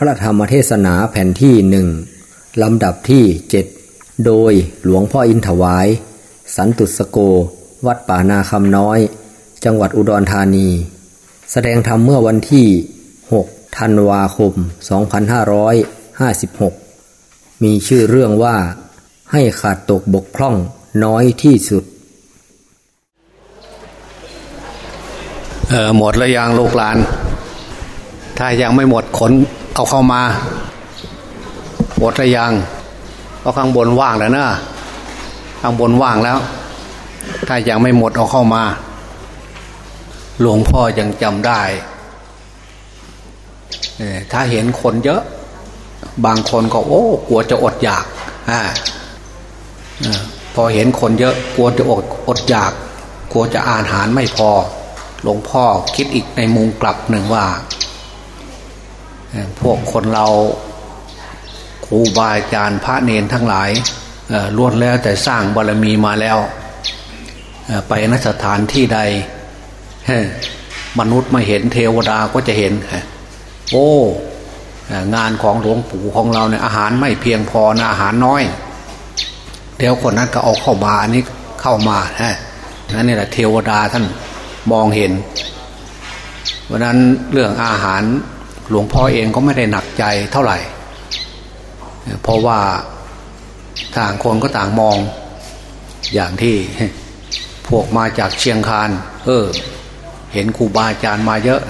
พระธรรมเทศนาแผ่นที่หนึ่งลำดับที่เจ็ดโดยหลวงพ่ออินถวาย สันตุสโก วัดป่านาคำน้อย จังหวัดอุดรธานี แสดงธรรมเมื่อวันที่ 6 ธันวาคม 2556 มีชื่อเรื่องว่า ให้ขาดตกบกพร่องน้อยที่สุดหมดแล้วยังลูกหลาน ถ้ายังไม่หมดขน เอาเข้ามาหมดแล้วยังเพราะข้างบนว่างแล้วนะข้างบนว่างแล้ว ถ้ายังไม่หมดเอาเข้ามา หลวงพ่อยังจำได้ถ้าเห็นคนเยอะ บางคนก็โอ้กลัวจะอดอยากอ่าเออพอเห็นคนเยอะกลัวจะอดอดอยาก กลัวจะอาหารไม่พอ หลวงพ่อคิดอีกในมุมกลับหนึ่งว่า พวกคนเราครูบาอาจารย์พระเนนทั้งหลายล้วนแล้วแต่สร้างบารมีมาแล้ว ไปนสถานที่ใด มนุษย์มาเห็นเทวดาก็จะเห็น โอ้งานของหลวงปู่ของเราเนี่ยอาหารไม่เพียงพอนะอาหารน้อย เดี๋ยวคนนั้นก็เอาเข้ามาอันนี้เข้ามาฮะนั่นนี่แหละเทวดาท่านมองเห็นเพราะนั้นเรื่องอาหาร หลวงพ่อเองก็ไม่ได้หนักใจเท่าไหร่ เพราะว่าต่างคนก็ต่างมองอย่างที่พวกมาจากเชียงคานเออ เห็นครูบาอาจารย์มาเยอะ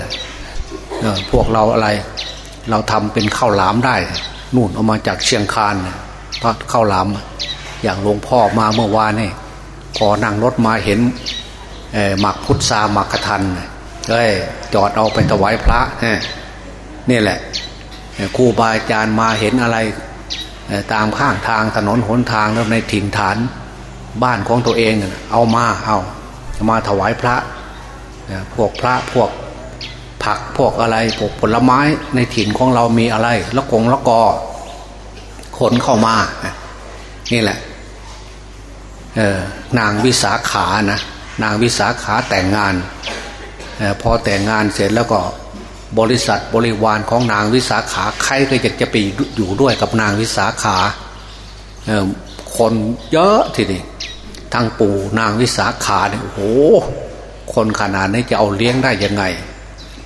เออพวกเราอะไร เราทำเป็นข้าวหลามได้ นู่นเอามาจากเชียงคานข้าวหลาม อย่างหลวงพ่อมาเมื่อวานนี่พอนั่งรถมาเห็นหมักพุทธาหมักกระทันเอ้ยจอดเอาไปถวายพระนี่ นี่แหละครูบาอาจารย์มาเห็นอะไรตามข้างทางถนนหนทางแล้วในถิ่นฐานบ้านของตัวเองเอามาเอามาถวายพระพวกพระพวกผักพวกอะไรพวกผลไม้ในถิ่นของเรามีอะไรละกงละกอขนเข้ามา นี่แหละนางวิสาขานะนางวิสาขาแต่งงานอพอแต่งงานเสร็จแล้วก็ บริษัทบริวารของนางวิสาขาใครก็อยากจะไปอยู่ด้วยกับนางวิสาขาคนเยอะทีนี้ทั้งปู่นางวิสาขาเนี่ยโอ้โหคนขนาดนี้จะเอาเลี้ยงได้ยังไง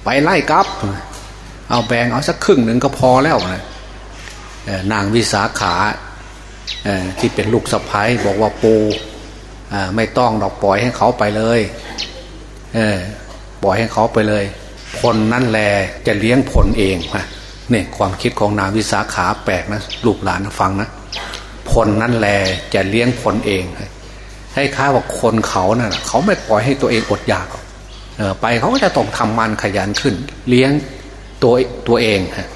ไปไล่กับ เอาแบ่งเอาสักครึ่งหนึ่งก็พอแล้วนะนางวิสาขาที่เป็นลูกสะพ้ายบอกว่าปูไม่ต้องดอกปล่อยให้เขาไปเลยเปล่อยให้เขาไปเลย ผลนั่นแหละจะเลี้ยงผลเองนะเนี่ยความคิดของนางวิสาขาแปลกนะลูกหลานฟังนะผลนั่นแหละจะเลี้ยงผลเองให้ค้าว่าคนเขานะ่ะเขาไม่ปล่อยให้ตัวเองอดอยากเออไปเขาก็จะต้องทำมันขยันขึ้น เลี้ยงตัวตัวเองฮะ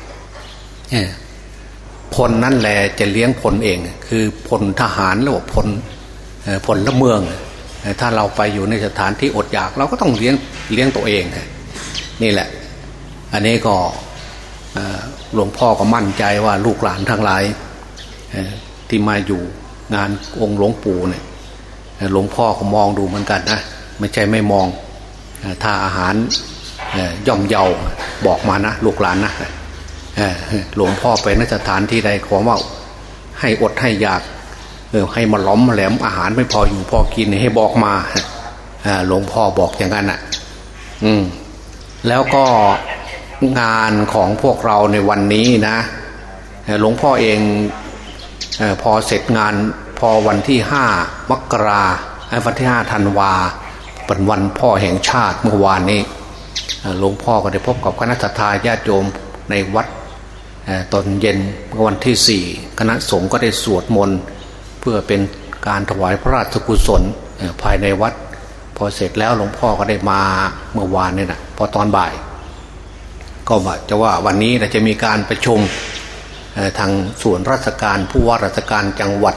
ผลนั่นแหละจะเลี้ยงผลเอง คือผลทหารหรือว่าผลผลละเมือง ถ้าเราไปอยู่ในสถานที่อดอยาก เราก็ต้องเลี้ยงเลี้ยงตัวเอง นี่แหละ อันนี้ก็หลวงพ่อก็มั่นใจว่าลูกหลานทั้งหลายที่มาอยู่งานองค์หลวงปู่เนี่ยหลวงพ่อก็มองดูเหมือนกันนะไม่ใช่ไม่มองถ้าอาหารย่อมเยาบอกมานะลูกหลานนะหลวงพ่อไปนสถานที่ใดขอว่าให้อดให้อยากให้มาล้อมมาแหลมอาหารไม่พออยู่พอกินให้บอกมาหลวงพ่อบอกอย่างนั้นอะ อืม แล้วก็งานของพวกเราในวันนี้นะหลวงพ่อเองพอเสร็จงานพอวันที่ห้ามกราวันที่ห้าธันวาเป็นวันพ่อแห่งชาติเมื่อวานนี้หลวงพ่อก็ได้พบกับคณะทาญาติโยมในวัดตอนเย็นวันที่สี่คณะสงฆ์ก็ได้สวดมนต์เพื่อเป็นการถวายพระราชกุศลภายในวัด พอเสร็จแล้วหลวงพ่อก็ได้มาเมื่อวานเนี่นะพอตอนบ่าย ก็มาจะว่าวันนี้เราจะมีการประชุมทางส่วนราชการผู้ว่าราชการจังหวัด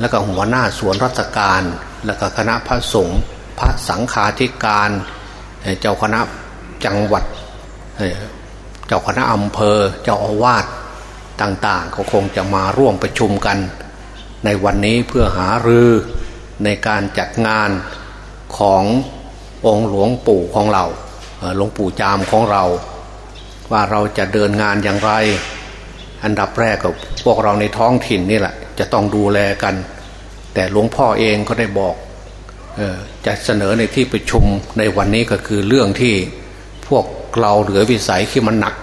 แล้วก็หัวหน้าส่วนราชการ แล้วก็คณะพระสงฆ์พระสังฆาธิการ เจ้าคณะจังหวัด เจ้าคณะอำเภอ เจ้าอาวาสต่างๆเขาคงจะมาร่วมประชุมกัน ในวันนี้เพื่อหารือในการจัดงาน ขององค์หลวงปู่ของเราหลวงปู่จามของเรา ว่าเราจะเดินงานอย่างไร อันดับแรกกับพวกเราในท้องถิ่นนี่แหละ จะต้องดูแลกัน แต่หลวงพ่อเองก็ได้บอกจะเสนอในที่ประชุมในวันนี้ก็คือเรื่องที่พวกเราเหลือวิสัยที่มันหนัก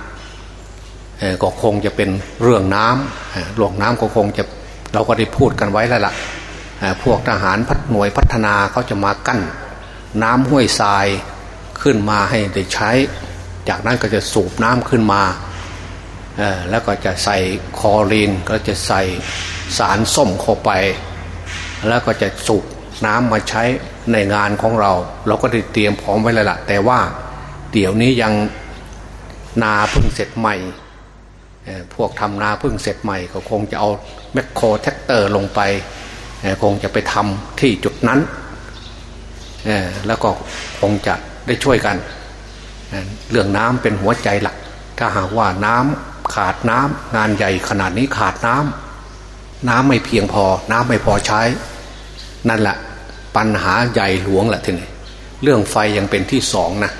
ก็คงจะเป็นเรื่องน้ำหลวงน้ำก็คงจะเราก็ได้พูดกันไว้แล้วละ่ะ พวกทหารพัฒหน่วยพัฒนาเขาจะมากั้น น้ำห้วยทรายขึ้นมาให้ได้ใช้ จากนั้นก็จะสูบน้ำขึ้นมาแล้วก็จะใส่คอรีนก็จะใส่สารส้มเข้าไป แล้วก็จะสูบน้ำมาใช้ในงานของเรา เราก็ได้เตรียมพร้อมไว้แล้วละ่ะแต่ว่าเดี๋ยวนี้ยังนาเพิ่งเสร็จใหม่พวกทำนาเพิ่งเสร็จใหม่ก็คงจะเอาแม็คโครแทรกเตอร์ลงไป คงจะไปทำที่จุดนั้น แล้วก็คงจะได้ช่วยกัน เรื่องน้ำเป็นหัวใจหลัก ถ้าหากว่าน้ำขาดน้ำงานใหญ่ขนาดนี้ขาดน้ำน้ำไม่เพียงพอ น้ำไม่พอใช้ นั่นแหละปัญหาใหญ่หลวงแหละทีนี้เรื่องไฟยังเป็นที่สองนะ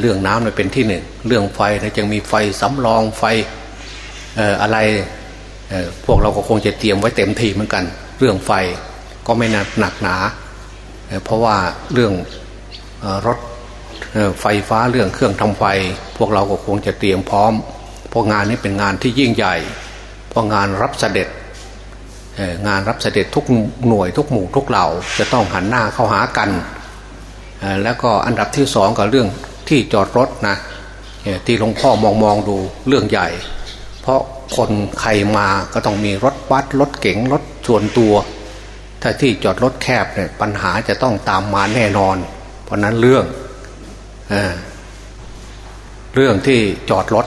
เรื่องน้ำเนี่ยเป็นที่หนึ่งเรื่องไฟนะยังมีไฟสำรองไฟอะไรพวกเราก็คงจะเตรียมไว้เต็มที่เหมือนกัน เรื่องไฟก็ไม่หนักหนา เพราะว่าเรื่องรถไฟฟ้าเรื่องเครื่องทำไฟ พวกเราก็คงจะเตรียมพร้อม เพราะงานนี้เป็นงานที่ยิ่งใหญ่ เพราะงานรับเสด็จงานรับเสด็จทุกหน่วยทุกหมู่ทุกเหล่าจะต้องหันหน้าเข้าหากัน แล้วก็อันดับที่สองก็เรื่องที่จอดรถนะที่หลวงพ่อมองมองดูเรื่องใหญ่ เพราะคนใครมาก็ต้องมีรถบัสรถเก๋งรถ ส่วนตัว ถ้าที่จอดรถแคบเนี่ยปัญหาจะต้องตามมาแน่นอน เพราะนั้นเรื่องเอเรื่องที่จอดรถ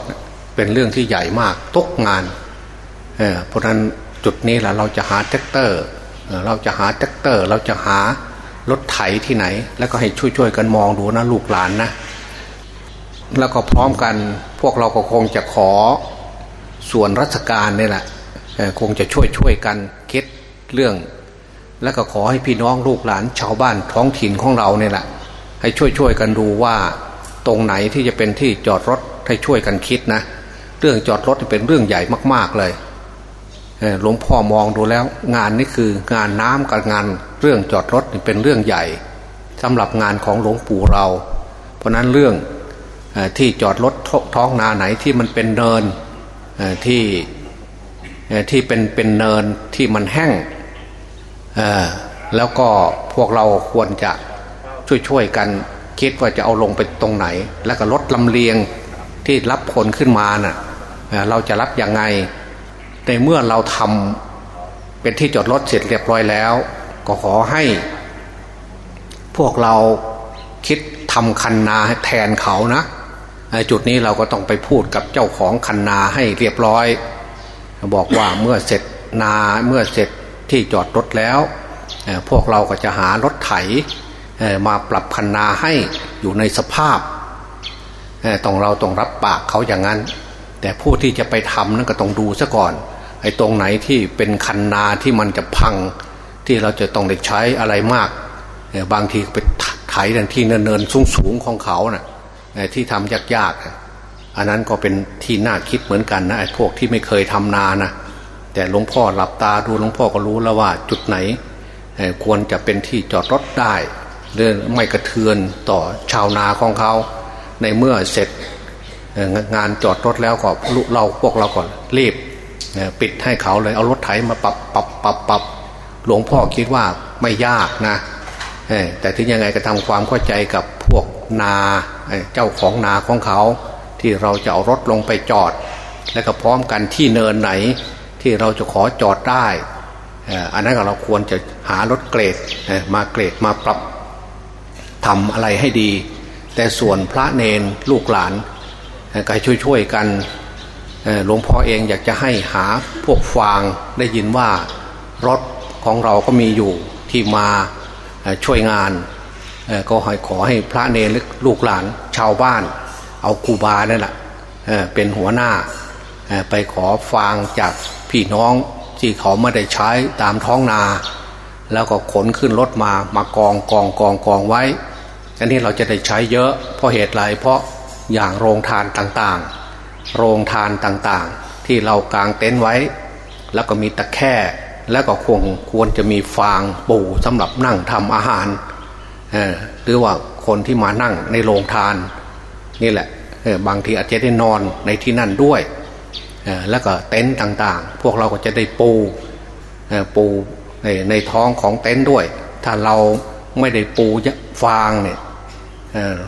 เป็นเรื่องที่ใหญ่มากทุกงานเพราะนั้นจุดนี้แหละเราจะหาแทรกเตอร์เราจะหาแทรกเตอร์ เราจะหารถไถที่ไหน แล้วก็ให้ช่วยๆกันมองดูนะลูกหลานนะแล้วก็พร้อมกันพวกเราก็คงจะขอส่วนราชการนี่แหละคงจะช่วยช่วยกัน เรื่อง แล้วก็ขอให้พี่น้องลูกหลานชาวบ้านท้องถิ่นของเราเนี่ยแหละให้ช่วยช่วยกันดูว่าตรงไหนที่จะเป็นที่จอดรถให้ช่วยกันคิดนะ เรื่องจอดรถเป็นเรื่องใหญ่มากๆเลยหลวงพ่อมองดูแล้ว งานนี้คืองานน้ำกับงานเรื่องจอดรถเป็นเรื่องใหญ่สำหรับงานของหลวงปู่เรา เพราะนั้นเรื่องที่จอดรถท้องนาไหนที่มันเป็นเนินที่ที่เป็นเป็นเนินที่มันแห้ง แล้วก็พวกเราควรจะช่วยๆกันคิดว่าจะเอาลงไปตรงไหน แล้วก็รถลำเลียงที่รับคนขึ้นมานะ่ะเราจะรับยังไงในเมื่อเราทำเป็นที่จอดรถเสร็จเรียบร้อยแล้ว ก็ขอให้ พวกเราคิดทำคันนาแทนเขานะจุดนี้เราก็ต้องไปพูดกับเจ้าของคันนาให้เรียบร้อย บอกว่าเมื่อเสร็จนาเมื่อเสร็จ ที่จอดรถแล้ว พวกเราก็จะหารถไถมาปรับคันนาให้อยู่ในสภาพต้องเราต้องรับปากเขาอย่างนั้น แต่ผู้ที่จะไปทำนั้นก็ต้องดูซะก่อนไอ้ตรงไหนที่เป็นคันนาที่มันจะพังที่เราจะต้องได้ใช้อะไรมากบางทีไปไถในที่เนินๆสูงๆของเขานะ่ะที่ทำยากๆอันนั้นก็เป็นที่น่าคิดเหมือนกันนะไอ้พวกที่ไม่เคยทำนานะ แต่หลวงพ่อหลับตาดูหลวงพ่อก็รู้แล้วว่าจุดไหนควรจะเป็นที่จอดรถได้เรื่องไม่กระเทือนต่อชาวนาของเขา ในเมื่อเสร็จงานจอดรถแล้วก็เราพวกเราก่อนรีบปิดให้เขาเลยเอารถไถมาปรับปรับปรับปรับหลวงพ่อคิดว่าไม่ยากนะแต่ถึงยังไงก็ทำความเข้าใจกับพวกนาเจ้าของนาของเขา ที่เราจะเอารถลงไปจอด และก็พร้อมกันที่เนินไหน ที่เราจะขอจอดได้ อันนั้นเราควรจะหารถเกรดมาเกรดมาปรับทำอะไรให้ดี แต่ส่วนพระเนนลูกหลานก็ช่วยๆกันหลวงพ่อเองอยากจะให้หาพวกฟางได้ยินว่ารถของเราก็มีอยู่ที่มาช่วยงาน ก็ขอให้พระเนรลูกหลานชาวบ้าน เอาคูบานั่นแหละเป็นหัวหน้าไปขอฟางจาก พี่น้องที่เขาไม่ได้ใช้ตามท้องนา แล้วก็ขนขึ้นรถมามากองกองกองกองไว้ อันนี้เราจะได้ใช้เยอะ เพราะเหตุไรเพราะอย่างโรงทานต่างๆ โรงทานต่างๆ ที่เรากางเต็นท์ไว้ แล้วก็มีตะแคร่แล้วก็ควรควรจะมีฟางปูสำหรับนั่งทำอาหารหรือว่าคนที่มานั่งในโรงทาน นี่แหละบางทีอาจจะได้นอนในที่นั่นด้วย แล้วก็เต็นท์ต่างๆ พวกเราก็จะได้ปูปูในในท้องของเต็นท์ด้วย ถ้าเราไม่ได้ปูฟางเนี่ย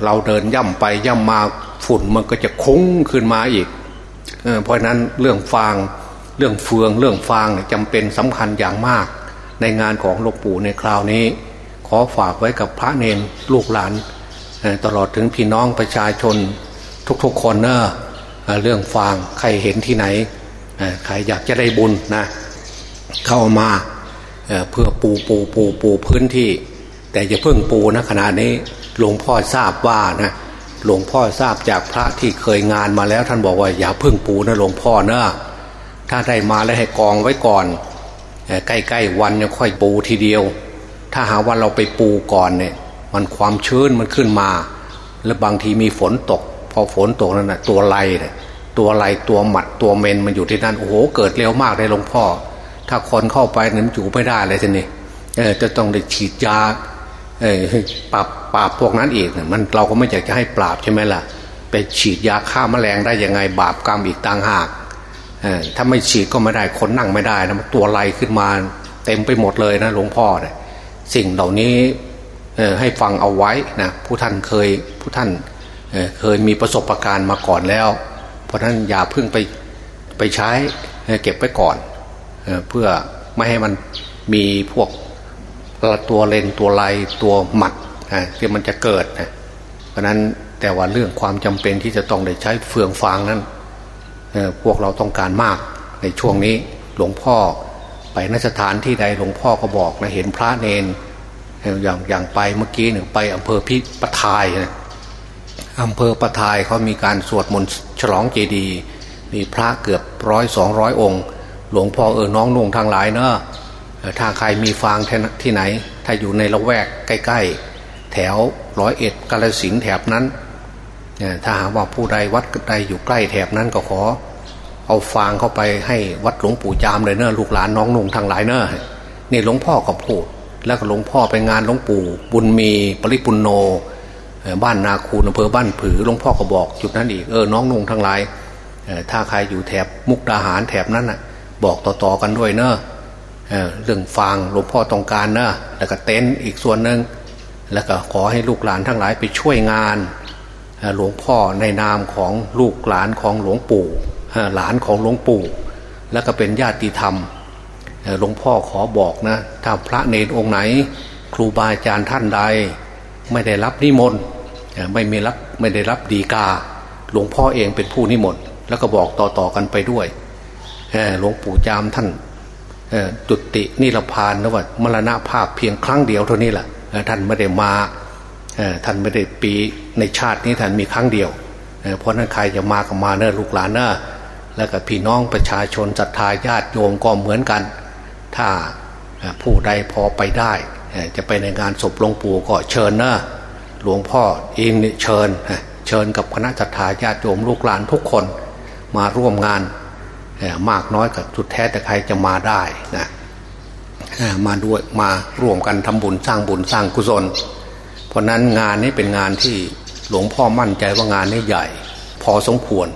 เราเดินย่ำไปย่ำมาฝุ่นมันก็จะคุ้งขึ้นมาอีกเเพราะนั้นเรื่องฟางเรื่องเฟืองเรื่องฟางจำเป็นสำคัญอย่างมาก ในงานของหลวงปู่ในคราวนี้ ขอฝากไว้กับพระเนนลูกหลาน ตลอดถึงพี่น้องประชาชนทุกๆคนเนอะ เรื่องฟางใครเห็นที่ไหนใครอยากจะได้บุญนะเข้ามาเพื่อปูปูปูปูพื้นที่ แต่อย่าเพิ่งปูนะขณะนี้หลวงพ่อทราบว่านะหลวงพ่อทราบจากพระที่เคยงานมาแล้ว ท่านบอกว่าอย่าเพิ่งปูนะหลวงพ่อเนะถ้าได้มาแล้วให้กองไว้ก่อนใกล้ๆวันจะค่อยปูทีเดียว ถ้าหาว่าเราไปปูก่อนเนี่ย มันความชื้นมันขึ้นมา แล้วบางทีมีฝนตก อฝนตกนั่นนะตัวไรเนี่ยตัวไรตัวหมัดตัวเมนมันอยู่ที่นั่นโอ้โหเกิดเร็วมากเลยหลวงพ่อ ถ้าคนเข้าไปนี่ยมันอยู่ไม่ได้เลยทีนี้เออจะต้องได้ฉีดยาเออปราบปราบพวกนั้นอีกมันเราก็ไม่อยากจะให้ปราบใช่ไหมล่ะ ไปฉีดยาฆ่าแมลงได้ยังไงบาปกรรมอีกต่างหากถ้าไม่ฉีดก็ไม่ได้คนนั่งไม่ได้นะตัวไรขึ้นมาเต็มไปหมดเลยนะหลวงพ่อเนี่ยสิ่งเหล่านี้ให้ฟังเอาไว้นะผู้ท่านเคยผู้ท่าน เคยมีประสบการณ์มาก่อนแล้ว เพราะนั้นอย่าเพิ่งไปไปใช้เก็บไว้ก่อนเเพื่อไม่ให้มันมีพวกตัวเลนตัวลายตัวหมัดที่มันจะเกิดนะเพราะนั้นแต่ว่าเรื่องความจำเป็นที่จะต้องได้ใช้เฟืองฟางนั้นพวกเราต้องการมากในช่วงนี้หลวงพ่อไปนสถานที่ใดหลวงพ่อก็บอกนะเห็นพระเนนอย่างอย่างไปเมื่อกี้หนึ่งไปอำเภอพิปทายนะ อำเภอประทายเขามีการสวดมนต์ฉลองเจดีย์มีพระเกือบร้อยสองร้อยองค์ หลวงพ่อเออน้องนุ่งทางหลายเนอะถ้าใครมีฟางที่ไหน ถ้าอยู่ในละแวกใกล้ ๆ แถวร้อยเอ็ดกาลสินแถบนั้นถ้าหากว่าผู้ใดวัดใดอยู่ใกล้แถบนั้นก็ขอ เอาฟางเข้าไปให้วัดหลวงปู่จามเลยเนอะลูกหลานน้องนุ่งทางหลายเนอะนี่หลวงพ่อก็พูด แล้วก็หลวงพ่อไปงานหลวงปู่บุญมีปริปุนโน บ้านนาคูนอำเภอบ้านผือหลวงพ่อก็บอกจุดนั้นอีกเออน้องนุ่งทั้งหลายถ้าใครอยู่แถบมุกดาหารแถบนั้นน่ะ บอกต่อๆกันด้วยเนอะเรื่องฟางหลวงพ่อต้องการเนอะแล้วก็เต็นท์อีกส่วนหนึ่งแล้วก็ขอให้ลูกหลานทั้งหลายไปช่วยงานหลวงพ่อในนามของลูกหลานของหลวงปู่หลานของหลวงปู่ แล้วก็เป็นญาติธรรมหลวงพ่อขอบอกนะถ้าพระเนรองค์ไหน ครูบาอาจารย์ท่านใด ไม่ได้รับนิมนต์ ไม่มีรับไม่ได้รับดีกา หลวงพ่อเองเป็นผู้นิมนต์แล้วก็บอกต่อๆกันไปด้วยหลวงปู่จามท่านจุตินิรพานนะว่ามรณภาพเพียงครั้งเดียวเท่านี้แหละท่านไม่ได้มาท่านไม่ได้ปีในชาตินี้ท่านมีครั้งเดียว เพราะนั้นใครจะมาก็มาเนอะลูกหลานเนอะแล้วก็พี่น้องประชาชนศรัทธาญาติโยมก็เหมือนกัน ถ้าผู้ใดพอไปได้ จะไปในงานศพหลวงปู่ก็เชิญเนอะ หลวงพ่อเองเชิญเชิญกับคณะศรัทธาญาติโยมลูกหลานทุกคนมาร่วมงานมากน้อยกับสุดแท้แต่ใครจะมาได้นะมาด้วยมาร่วมกันทำบุญสร้างบุญสร้างกุศล เพราะนั้นงานนี้เป็นงานที่หลวงพ่อมั่นใจว่างานนี้ใหญ่ พอสมควร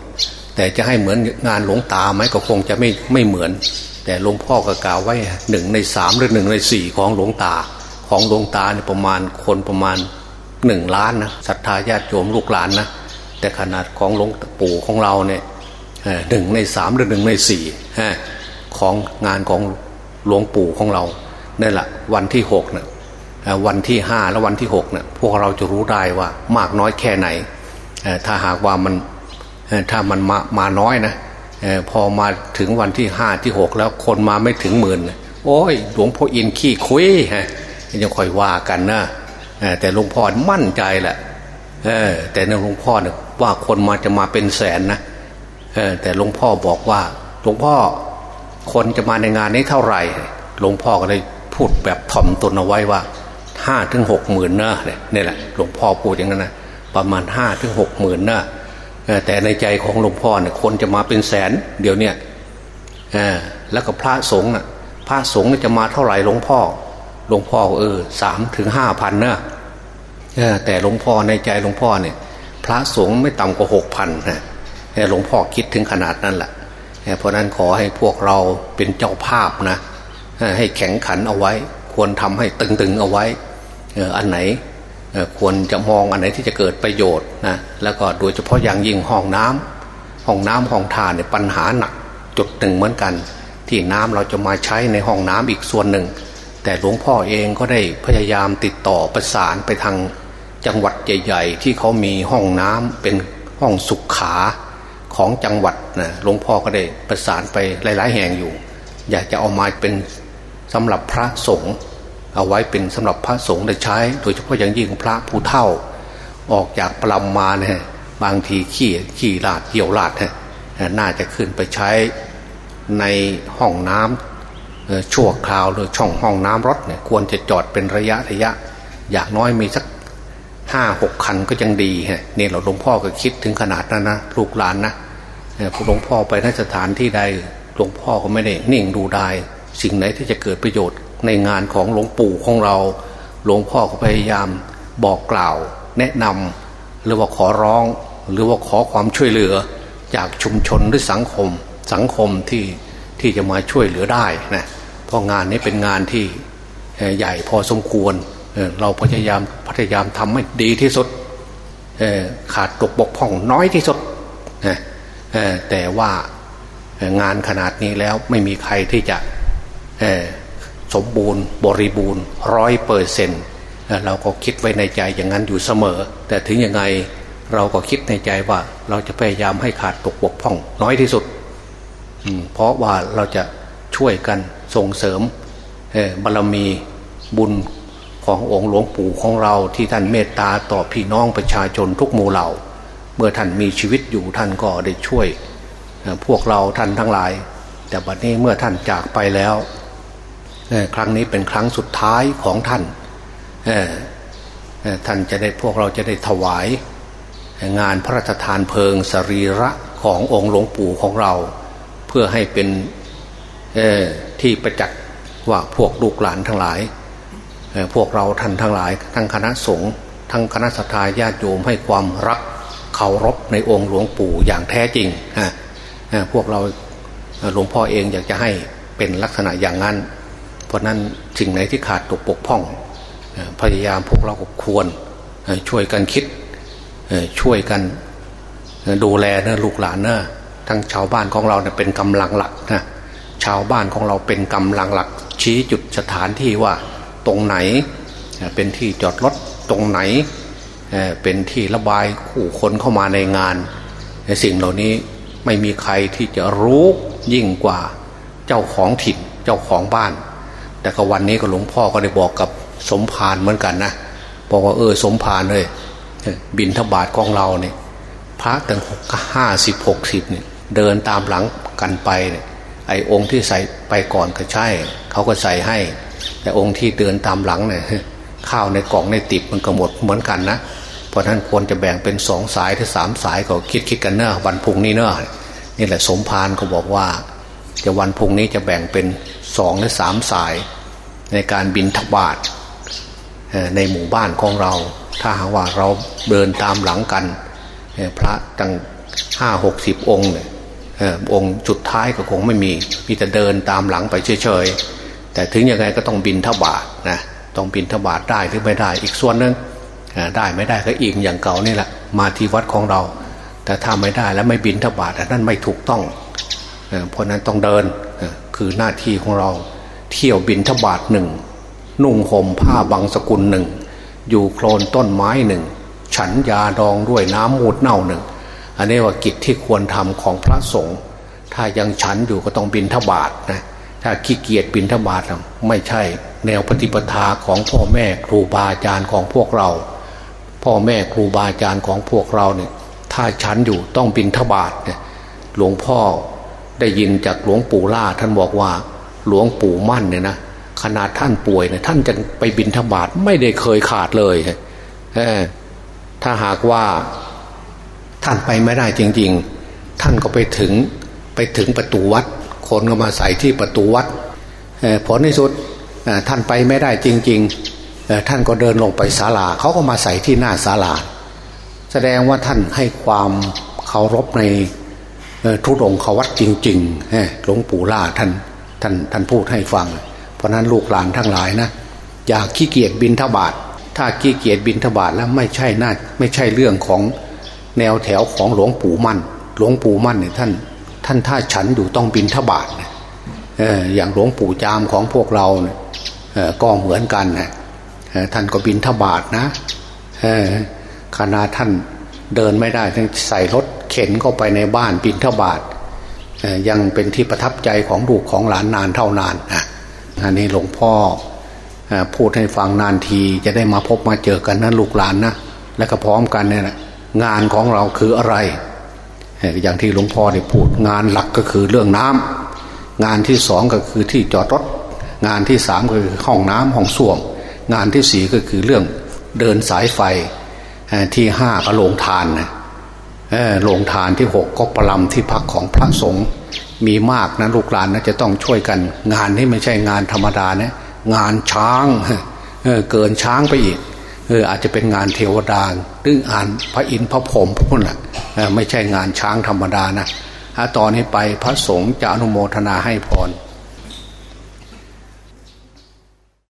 แต่จะให้เหมือนงานหลวงตาไหมก็คงจะไม่ไม่เหมือน แต่หลวงพ่อก็กล่าวไว้หนึ่งในสามหรือหนึ่งในสี่ของหลวงตา ของหลวงตาเนี่ยประมาณคนประมาณ หนึ่งล้านนะศรัทธาญาติโยมลูกหลานนะแต่ขนาดของหลวงปู่ของเราเนี่ยหนึ่งในสามหรือหนึ่งในสี่ของงานของหลวงปู่ของเรานั่นแหละวันที่หกเนี่ยวันที่ห้าและวันที่หกเนี่ยพวกเราจะรู้ได้ว่ามากน้อยแค่ไหน ถ้าหากว่ามันถ้ามันมามาน้อยนะพอมาถึงวันที่ห้าที่หกแล้วคนมาไม่ถึงหมื่นโอ้ยหลวงพ่ออินขี้คุยฮะยังค่อยว่ากันนะ แต่หลวงพ่อมั่นใจแหละแต่ในหลวงพ่อเนี่ยว่าคนมาจะมาเป็นแสนนะแต่หลวงพ่อบอกว่าหลวงพ่อคนจะมาในงานนี้เท่าไหร่ หลวงพ่อก็เลยพูดแบบถ่อมตนเอาไว้ว่าห้าถึงหกหมื่นเนอะเนี่ยแหละหลวงพ่อพูดอย่างนั้นนะประมาณห้าถึงหกหมื่นเนอะแต่ในใจของหลวงพ่อเนี่ยคนจะมาเป็นแสนเดี๋ยวเนี้ยแล้วก็พระสงฆ์น่ะพระสงฆ์จะมาเท่าไหร่หลวงพ่อ หลวงพ่อเออสามถึงห้าพันเนอะ แต่หลวงพ่อในใจหลวงพ่อเนี่ย พระสงฆ์ไม่ต่ำกว่าหกพันนะหลวงพ่อคิดถึงขนาดนั้นแหละเพราะนั้นขอให้พวกเราเป็นเจ้าภาพนะให้แข็งขันเอาไว้ ควรทำให้ตึงๆเอาไว้อันไหนควรจะมองอันไหนที่จะเกิดประโยชน์นะแล้วก็โดยเฉพาะอย่างยิ่งห้องน้ำห้องน้ำห้องทานเนี่ยปัญหาหนักจุดหนึ่งเหมือนกัน ที่น้ำเราจะมาใช้ในห้องน้ำอีกส่วนหนึ่ง แต่หลวงพ่อเองก็ได้พยายามติดต่อประสานไปทาง จังหวัดใหญ่ ๆ ที่เขามีห้องน้ำเป็นห้องสุขขาของจังหวัดนะหลวงพ่อก็ได้ประสานไปหลาย ๆ แห่งอยู่ อยากจะเอามาเป็นสำหรับพระสงฆ์เอาไว้เป็นสำหรับพระสงฆ์ได้ใช้ โดยเฉพาะอย่างยิ่งพระผู้เฒ่า ออกจากปรมมาเนี่ยบางทีขี้ขี้ลาดเหี่ยวลาดเนี่ยน่าจะขึ้นไปใช้ในห้องน้ำชั่วคราวหรือช่องห้องน้ำรถเนี่ยควรจะจอดเป็นระยะระยะ อย่างน้อยมีสัก ห้าหกคันก็ยังดีฮะเนี่เราหลวงพ่อก็คิดถึงขนาดนั้นนะลูกหลานนะหลวงพ่อไปนสถานที่ใดหลวงพ่อก็ไม่ได้นิ่งดูได้ สิ่งไหนที่จะเกิดประโยชน์ในงานของหลวงปู่ของเรา หลวงพ่อก็พยายามบอกกล่าว แนะนำหรือว่าขอร้อง หรือว่าขอความช่วยเหลือ จากชุมชนหรือสังคม สังคมที่ที่จะมาช่วยเหลือได้นะเพราะงานนี้เป็นงานที่ใหญ่พอสมควร เราพยายามพยายามทำให้ดีที่สุดขาดตกบกพร่องน้อยที่สุดแต่ว่างานขนาดนี้แล้วไม่มีใครที่จะสมบูรณ์บริบูรณ์ร้อยเปอร์เซนต์เราก็คิดไว้ในใจอย่างนั้นอยู่เสมอ แต่ถึงยังไงเราก็คิดในใจว่าเราจะพยายามให้ขาดตกบกพร่องน้อยที่สุดเพราะว่าเราจะช่วยกันส่งเสริมบารรมีบุญ ขององค์หลวงปู่ของเราที่ท่านเมตตาต่อพี่น้องประชาชนทุกหมู่เหล่า เมื่อท่านมีชีวิตอยู่ท่านก็ได้ช่วย พวกเราท่านทั้งหลาย แต่บัดนี้เมื่อท่านจากไปแล้ว ครั้งนี้เป็นครั้งสุดท้ายของท่านท่านจะได้พวกเราจะได้ถวาย งานพระราชทานเพลิงสรีระขององค์หลวงปู่ของเรา เพื่อให้เป็นที่ประจักษ์ว่าพวกลูกหลานทั้งหลาย พวกเราท่านทั้งหลาย ทั้งคณะสงฆ์ทั้งคณะสัตยาญาติโยมให้ความรักเคารพในองค์หลวงปู่อย่างแท้จริงพวกเราหลวงพ่อเองอยากจะให้เป็นลักษณะอย่างนั้น เพราะนั้นสิ่งไหนที่ขาดตกปกพ่อง พยายามพวกเราควรช่วยกันคิดช่วยกันดูแลเนะลูกหลานเนะทั้งชาวบ้านของเราเนะเป็นกำลังหลักนะชาวบ้านของเราเป็นกำลังหลัก ชี้จุดสถานที่ว่า ตรงไหน เป็นที่จอดรถตรงไหน เป็นที่ระบายคู่คนเข้ามาในงานในสิ่งเหล่านี้ไม่มีใครที่จะรู้ยิ่งกว่าเจ้าของถิ่นเจ้าของบ้าน แต่ก็วันนี้ก็หลวงพ่อก็ได้บอกกับสมภารเหมือนกันนะบอกว่าเออสมภารเลยบินทบาทของเราเนี่ยพระตั้งห้าสิบหกสิบเนี่ยเดินตามหลังกันไปเนี่ยไอ้องค์ที่ใส่ไปก่อนก็ใช่ เขาก็ใส่ให้ แต่องค์ที่เดินตามหลังเนี่ยข้าวในกล่องในติบมันก็หมดเหมือนกันนะเพราะนั้นควรจะแบ่งเป็นสองสายถึงสามสายก็คิดคิดกันเนอะวันพุ่งนี้เนอะนี่แหละสมภารเขาบอกว่า จะวันพุ่งนี้จะแบ่งเป็นสองหรือสามสาย ในการบินทบาทในหมู่บ้านของเรา ถ้าหากว่าเราเดินตามหลังกันพระตั้งห้าหกสิบองค์เนี่ยองค์จุดท้ายก็คงไม่มี มีแต่เดินตามหลังไปเฉยๆ แต่ถึงยังไงก็ต้องบินทบาทนะต้องบินทบาทได้หรือไม่ได้ อีกส่วนนึงได้ไม่ได้ก็อิงอย่างเก่านี่แหละมาที่วัดของเรา แต่ถ้าไม่ได้แล้วไม่บินทบาทนั่นไม่ถูกต้องเพราะนั้นต้องเดินคือหน้าที่ของเราเที่ยวบินทบาทหนึ่งนุ่งห่มผ้าบางสกุลหนึ่งอยู่โคลนต้นไม้หนึ่งฉันยาดองด้วยน้ำมูดเน่าหนึ่งอันนี้ว่ากิจที่ควรทำของพระสงฆ์ถ้ายังฉันอยู่ก็ต้องบินทบาทนะ ถ้าขี้เกียจบินทบาทไม่ใช่ แนวปฏิปทาของพ่อแม่ครูบาอาจารย์ของพวกเรา พ่อแม่ครูบาอาจารย์ของพวกเราเนี่ยถ้าฉันอยู่ต้องบินทบาทเนี่ยหลวงพ่อได้ยินจากหลวงปู่ล่าท่านบอกว่าหลวงปู่มั่นเนี่ยนะขนาดท่านป่วยเนี่ยท่านจะไปบินทบาทไม่ได้เคยขาดเลยถ้าหากว่าท่านไปไม่ได้จริง ๆ ท่านก็ไปถึงไปถึงประตูวัด คนก็มาใส่ที่ประตูวัดผลในสุดท่านไปไม่ได้จริง ๆ ท่านก็เดินลงไปศาลาเขาก็มาใส่ที่หน้าศาลา แสดงว่าท่านให้ความเคารพในทุดงขวัตจริงๆหลวงปู่ล่าท่านท่านท่านพูดให้ฟัง เพราะนั้นลูกหลานทั้งหลายนะอย่าขี้เกียจบินทบาทถ้าขี้เกียจบินทบาทแล้วไม่ใช่น่าไม่ใช่เรื่องของแนวแถวของหลวงปู่มั่น หลวงปู่มั่นเนี่ยท่าน ท่านถ้าฉันอยู่ต้องบินทบาทเอออย่างหลวงปู่จามของพวกเราเนี่ยก็เหมือนกันนะท่านก็บินทบาทนะขณะท่านเดินไม่ได้ท่านใส่รถเข็นเข้าไปในบ้านบินทบาทยังเป็นที่ประทับใจของลูกของหลานนานเท่านานนะอันนี้หลวงพ่อพูดให้ฟังนานทีจะได้มาพบมาเจอกันนะลูกหลานนะและก็พร้อมกันเนี่ยนะงานของเราคืออะไร อย่างที่หลวงพ่อได้พูดงานหลักก็คือเรื่องน้ำงานที่สองก็คือที่จอดรถ งานที่สามก็คือห้องน้ำห้องส้วม งานที่สี่ก็คือเรื่องเดินสายไฟที่ห้าก็โรงทานนะโรงทานที่หกก็ประลำที่พักของพระสงฆ์มีมากนะลูกหลานนะจะต้องช่วยกัน งานที่ไม่ใช่งานธรรมดานะงานช้างเเกินช้างไปอีก เอออาจจะเป็นงานเทวดาหรืออ่านพระอินทร์พระพรหมพวกนั้นไม่ใช่งานช้างธรรมดานะถ้าตอนนี้ไปพระสงฆ์จะอนุโมทนาให้พร